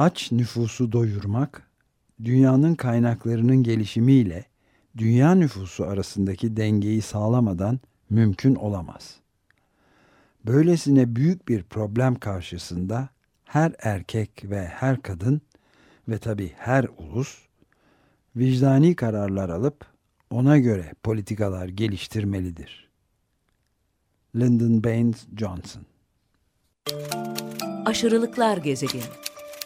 Aç nüfusu doyurmak, dünyanın kaynaklarının gelişimiyle dünya nüfusu arasındaki dengeyi sağlamadan mümkün olamaz. Böylesine büyük bir problem karşısında her erkek ve her kadın ve tabi her ulus vicdani kararlar alıp ona göre politikalar geliştirmelidir. Lyndon Baines Johnson Aşırılıklar gezegeni.